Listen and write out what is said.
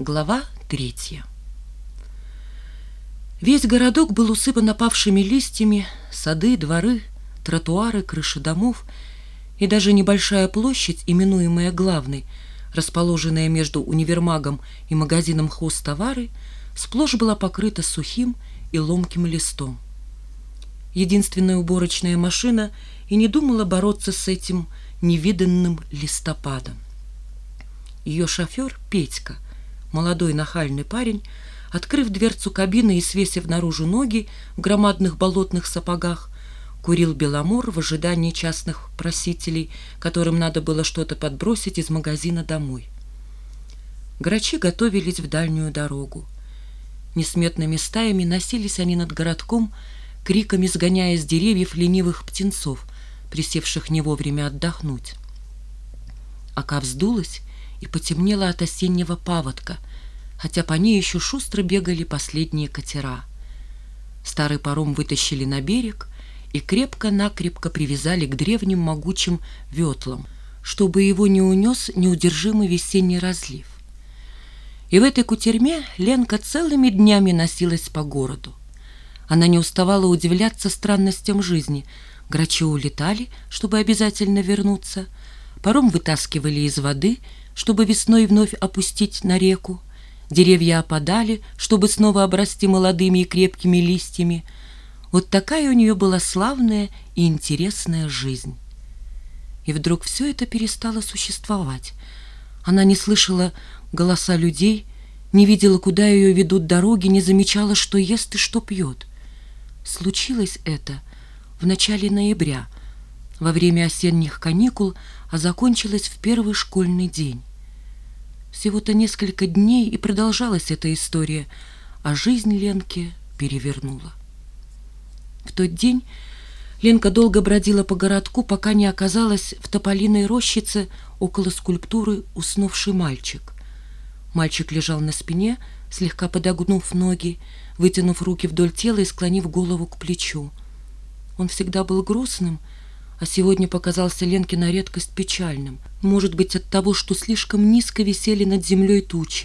Глава третья Весь городок был усыпан опавшими листьями, сады, дворы, тротуары, крыши домов и даже небольшая площадь, именуемая главной, расположенная между универмагом и магазином хозтовары, сплошь была покрыта сухим и ломким листом. Единственная уборочная машина и не думала бороться с этим невиданным листопадом. Ее шофер Петька молодой нахальный парень, открыв дверцу кабины и свесив наружу ноги в громадных болотных сапогах, курил беломор в ожидании частных просителей, которым надо было что-то подбросить из магазина домой. Грачи готовились в дальнюю дорогу. Несметными стаями носились они над городком, криками сгоняя с деревьев ленивых птенцов, присевших не вовремя отдохнуть. Ока вздулась, и потемнело от осеннего паводка, хотя по ней еще шустро бегали последние катера. Старый паром вытащили на берег и крепко-накрепко привязали к древним могучим ветлам, чтобы его не унес неудержимый весенний разлив. И в этой кутерьме Ленка целыми днями носилась по городу. Она не уставала удивляться странностям жизни. Грачи улетали, чтобы обязательно вернуться. Паром вытаскивали из воды — чтобы весной вновь опустить на реку. Деревья опадали, чтобы снова обрасти молодыми и крепкими листьями. Вот такая у нее была славная и интересная жизнь. И вдруг все это перестало существовать. Она не слышала голоса людей, не видела, куда ее ведут дороги, не замечала, что ест и что пьет. Случилось это в начале ноября, во время осенних каникул, а закончилось в первый школьный день. Всего-то несколько дней и продолжалась эта история, а жизнь Ленки перевернула. В тот день Ленка долго бродила по городку, пока не оказалась в тополиной рощице около скульптуры «Уснувший мальчик». Мальчик лежал на спине, слегка подогнув ноги, вытянув руки вдоль тела и склонив голову к плечу. Он всегда был грустным, а сегодня показался Ленке на редкость печальным. Может быть, от того, что слишком низко висели над землей тучи.